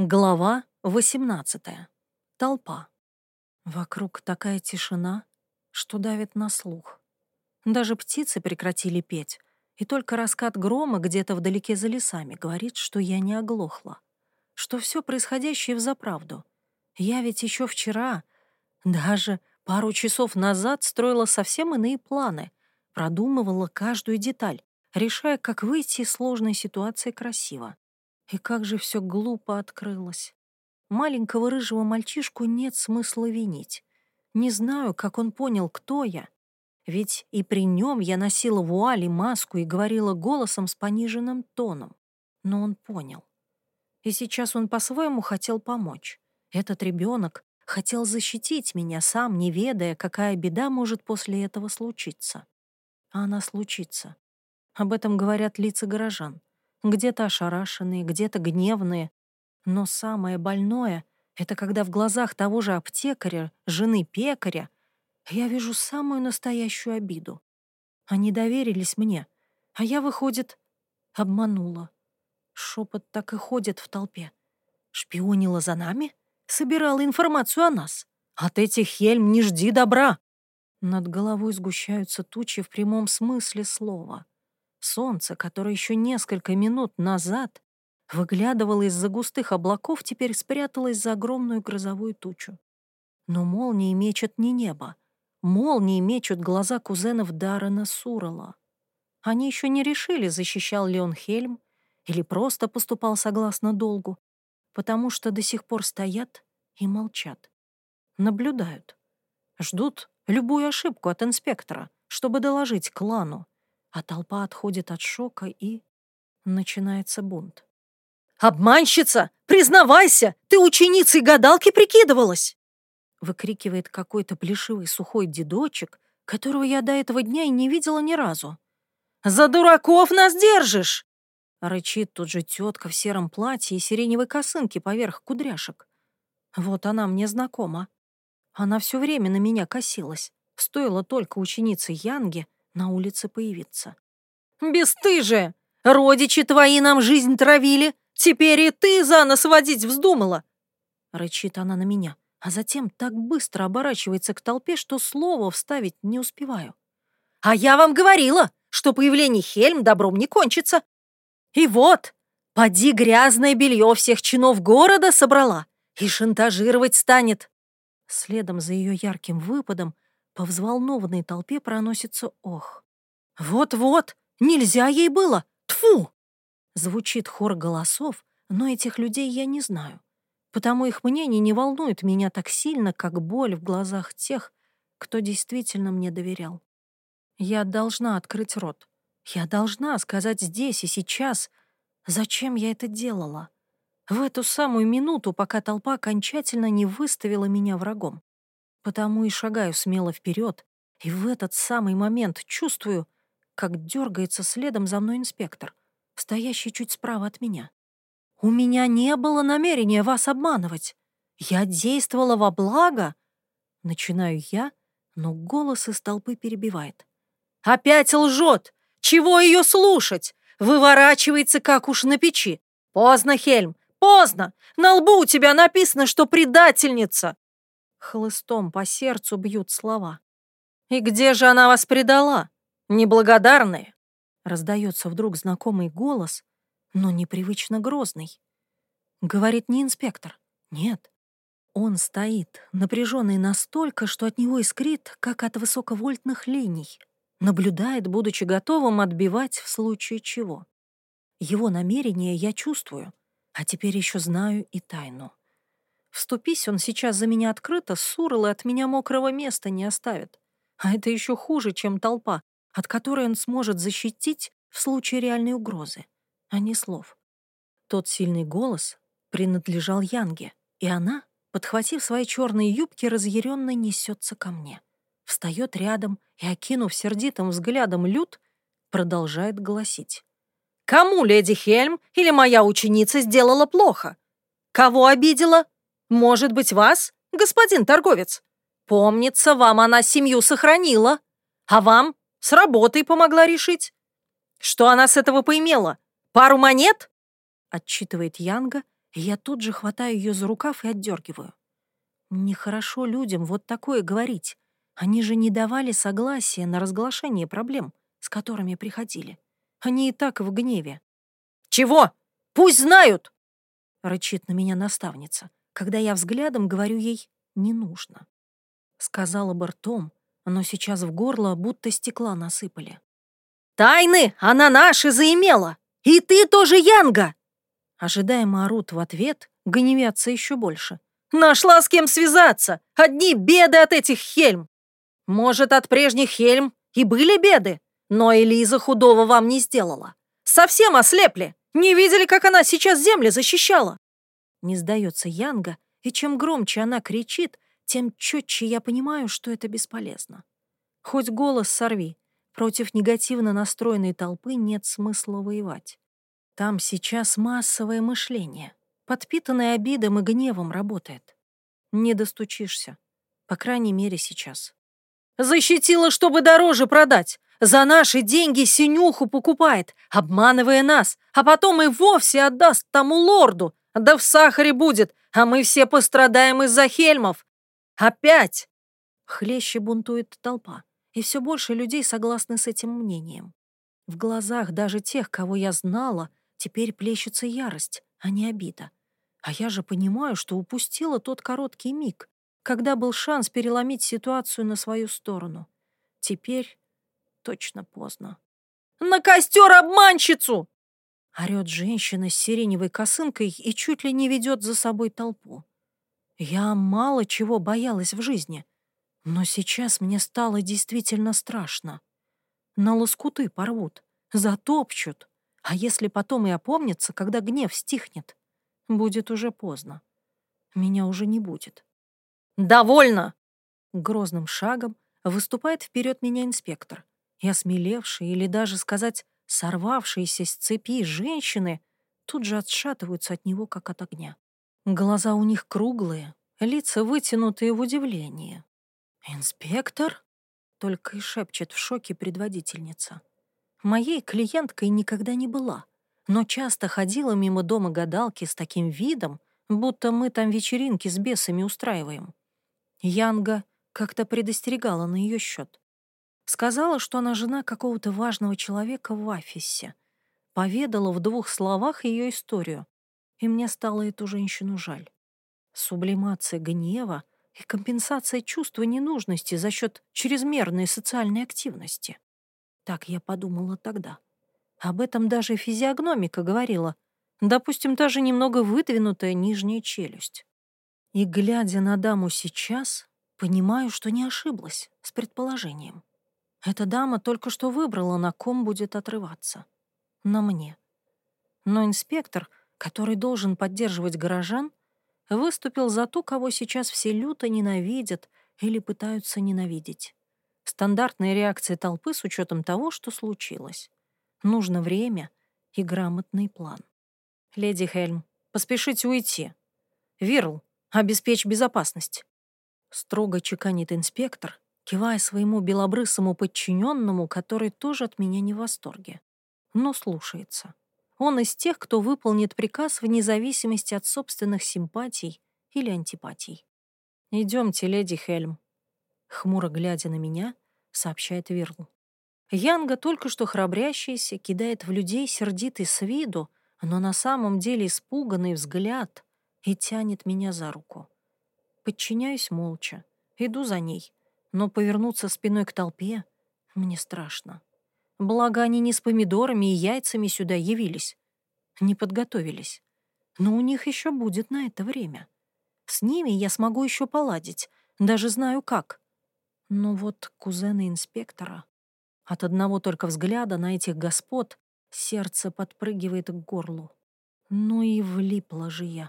Глава 18. Толпа. Вокруг такая тишина, что давит на слух. Даже птицы прекратили петь, и только раскат грома где-то вдалеке за лесами говорит, что я не оглохла, что все происходящее взаправду. Я ведь еще вчера, даже пару часов назад строила совсем иные планы, продумывала каждую деталь, решая, как выйти из сложной ситуации красиво. И как же все глупо открылось. Маленького рыжего мальчишку нет смысла винить. Не знаю, как он понял, кто я. Ведь и при нем я носила вуаль и маску и говорила голосом с пониженным тоном. Но он понял. И сейчас он по-своему хотел помочь. Этот ребенок хотел защитить меня, сам не ведая, какая беда может после этого случиться. А она случится. Об этом говорят лица горожан где-то ошарашенные, где-то гневные. Но самое больное — это когда в глазах того же аптекаря, жены пекаря, я вижу самую настоящую обиду. Они доверились мне, а я, выходит, обманула. Шепот так и ходит в толпе. Шпионила за нами? Собирала информацию о нас. От этих хельм не жди добра. Над головой сгущаются тучи в прямом смысле слова. Солнце, которое еще несколько минут назад выглядывало из-за густых облаков, теперь спряталось за огромную грозовую тучу. Но молнии мечут не небо. Молнии мечут глаза кузенов Даррена Сурала. Они еще не решили, защищал ли он Хельм или просто поступал согласно долгу, потому что до сих пор стоят и молчат. Наблюдают. Ждут любую ошибку от инспектора, чтобы доложить клану а толпа отходит от шока и... Начинается бунт. «Обманщица! Признавайся! Ты ученицей гадалки прикидывалась!» Выкрикивает какой-то плешивый сухой дедочек, которого я до этого дня и не видела ни разу. «За дураков нас держишь!» Рычит тут же тетка в сером платье и сиреневой косынке поверх кудряшек. Вот она мне знакома. Она все время на меня косилась. Стоило только ученице Янге на улице появиться. «Бестыжие! Родичи твои нам жизнь травили! Теперь и ты за нос водить вздумала!» Рычит она на меня, а затем так быстро оборачивается к толпе, что слова вставить не успеваю. «А я вам говорила, что появление Хельм добром не кончится. И вот, поди грязное белье всех чинов города собрала и шантажировать станет!» Следом за ее ярким выпадом по взволнованной толпе проносится ох. «Вот-вот! Нельзя ей было! Тфу! Звучит хор голосов, но этих людей я не знаю, потому их мнение не волнует меня так сильно, как боль в глазах тех, кто действительно мне доверял. Я должна открыть рот. Я должна сказать здесь и сейчас, зачем я это делала. В эту самую минуту, пока толпа окончательно не выставила меня врагом. Потому и шагаю смело вперед, и в этот самый момент чувствую, как дергается следом за мной инспектор, стоящий чуть справа от меня. У меня не было намерения вас обманывать. Я действовала во благо. Начинаю я, но голос из толпы перебивает. Опять лжет! Чего ее слушать? Выворачивается, как уж на печи. Поздно, Хельм, поздно! На лбу у тебя написано, что предательница. Хлыстом по сердцу бьют слова. «И где же она вас предала? Неблагодарные!» Раздается вдруг знакомый голос, но непривычно грозный. Говорит не инспектор. Нет. Он стоит, напряженный настолько, что от него искрит, как от высоковольтных линий. Наблюдает, будучи готовым отбивать в случае чего. Его намерения я чувствую, а теперь еще знаю и тайну. Вступись он сейчас за меня открыто, Сурл от меня мокрого места не оставит. А это еще хуже, чем толпа, от которой он сможет защитить в случае реальной угрозы, а не слов. Тот сильный голос принадлежал Янге, и она, подхватив свои черные юбки, разъяренно несется ко мне. Встает рядом и, окинув сердитым взглядом Люд, продолжает голосить. «Кому леди Хельм или моя ученица сделала плохо? Кого обидела? Может быть, вас, господин торговец? Помнится, вам она семью сохранила, а вам с работой помогла решить. Что она с этого поимела? Пару монет?» Отчитывает Янга, и я тут же хватаю ее за рукав и отдергиваю. Нехорошо людям вот такое говорить. Они же не давали согласия на разглашение проблем, с которыми приходили. Они и так в гневе. «Чего? Пусть знают!» — рычит на меня наставница, когда я взглядом говорю ей «не нужно». Сказала бы ртом, но сейчас в горло будто стекла насыпали. «Тайны она наши заимела! И ты тоже Янга!» Ожидаемо орут в ответ, гневятся еще больше. «Нашла с кем связаться! Одни беды от этих Хельм! Может, от прежних Хельм и были беды, но Элиза худого вам не сделала. Совсем ослепли! Не видели, как она сейчас земли защищала?» Не сдается Янга, и чем громче она кричит, тем четче я понимаю, что это бесполезно. Хоть голос сорви, против негативно настроенной толпы нет смысла воевать. Там сейчас массовое мышление, подпитанное обидом и гневом работает. Не достучишься, по крайней мере сейчас. Защитила, чтобы дороже продать. За наши деньги синюху покупает, обманывая нас, а потом и вовсе отдаст тому лорду. Да в сахаре будет, а мы все пострадаем из-за хельмов. Опять! Хлеще бунтует толпа, и все больше людей согласны с этим мнением. В глазах даже тех, кого я знала, Теперь плещется ярость, а не обида. А я же понимаю, что упустила тот короткий миг, когда был шанс переломить ситуацию на свою сторону. Теперь точно поздно. «На костер обманщицу!» Орет женщина с сиреневой косынкой и чуть ли не ведет за собой толпу. Я мало чего боялась в жизни, но сейчас мне стало действительно страшно. На лоскуты порвут, затопчут. А если потом и опомнится, когда гнев стихнет, будет уже поздно. Меня уже не будет. «Довольно!» Грозным шагом выступает вперед меня инспектор. И осмелевшие, или даже сказать, сорвавшиеся с цепи женщины тут же отшатываются от него, как от огня. Глаза у них круглые, лица вытянутые в удивлении. «Инспектор?» — только и шепчет в шоке предводительница. Моей клиенткой никогда не была, но часто ходила мимо дома гадалки с таким видом, будто мы там вечеринки с бесами устраиваем. Янга как-то предостерегала на ее счет. Сказала, что она жена какого-то важного человека в офисе. Поведала в двух словах ее историю, и мне стало эту женщину жаль. Сублимация гнева и компенсация чувства ненужности за счет чрезмерной социальной активности. Так я подумала тогда. Об этом даже физиогномика говорила. Допустим, даже немного выдвинутая нижняя челюсть. И, глядя на даму сейчас, понимаю, что не ошиблась с предположением. Эта дама только что выбрала, на ком будет отрываться. На мне. Но инспектор, который должен поддерживать горожан, выступил за ту, кого сейчас все люто ненавидят или пытаются ненавидеть. Стандартная реакция толпы с учетом того, что случилось. Нужно время и грамотный план. «Леди Хельм, поспешите уйти. Вирл, обеспечь безопасность». Строго чеканит инспектор, кивая своему белобрысому подчиненному, который тоже от меня не в восторге. Но слушается. Он из тех, кто выполнит приказ вне зависимости от собственных симпатий или антипатий. Идемте, леди Хельм. Хмуро глядя на меня, сообщает Вирл. Янга, только что храбрящийся, кидает в людей сердитый с виду, но на самом деле испуганный взгляд и тянет меня за руку. Подчиняюсь молча, иду за ней, но повернуться спиной к толпе мне страшно. Благо они не с помидорами и яйцами сюда явились, не подготовились. Но у них еще будет на это время. С ними я смогу еще поладить, даже знаю как. Но вот кузены инспектора... От одного только взгляда на этих господ сердце подпрыгивает к горлу. Ну и влипла же я.